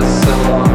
so long.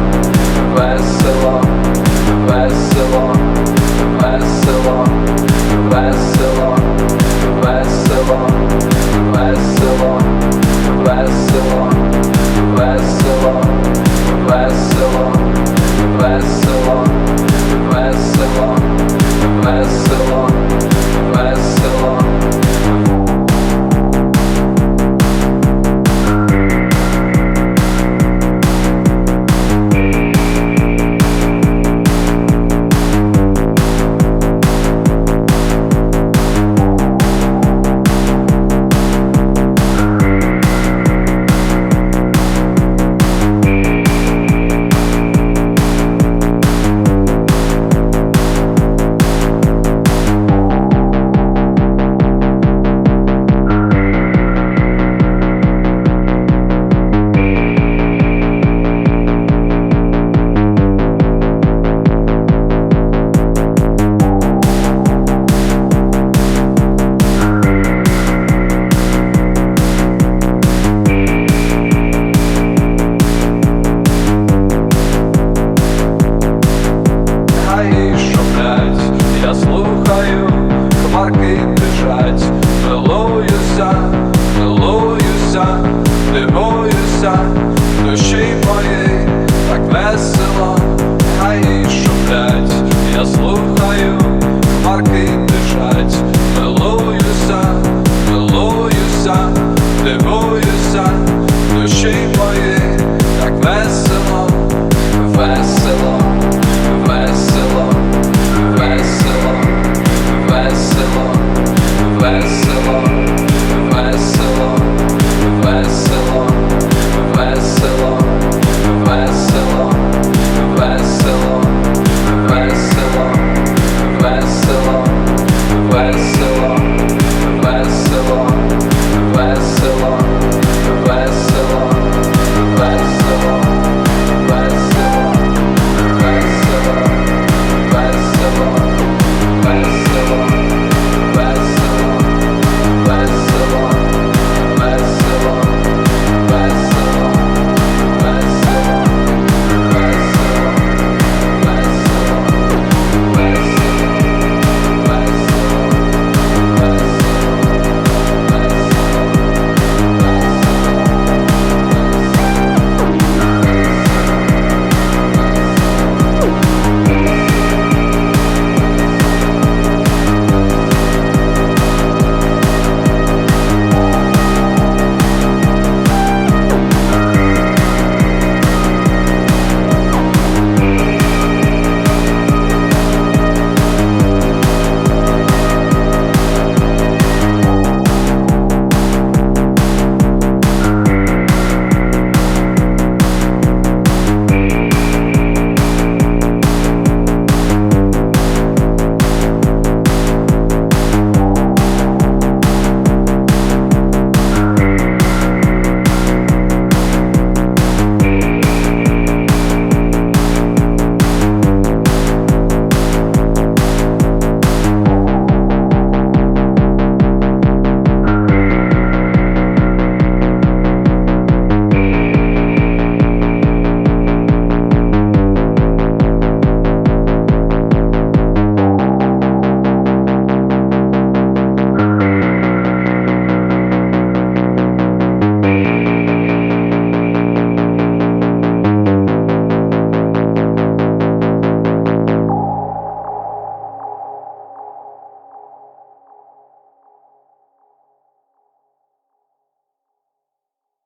time, de chez la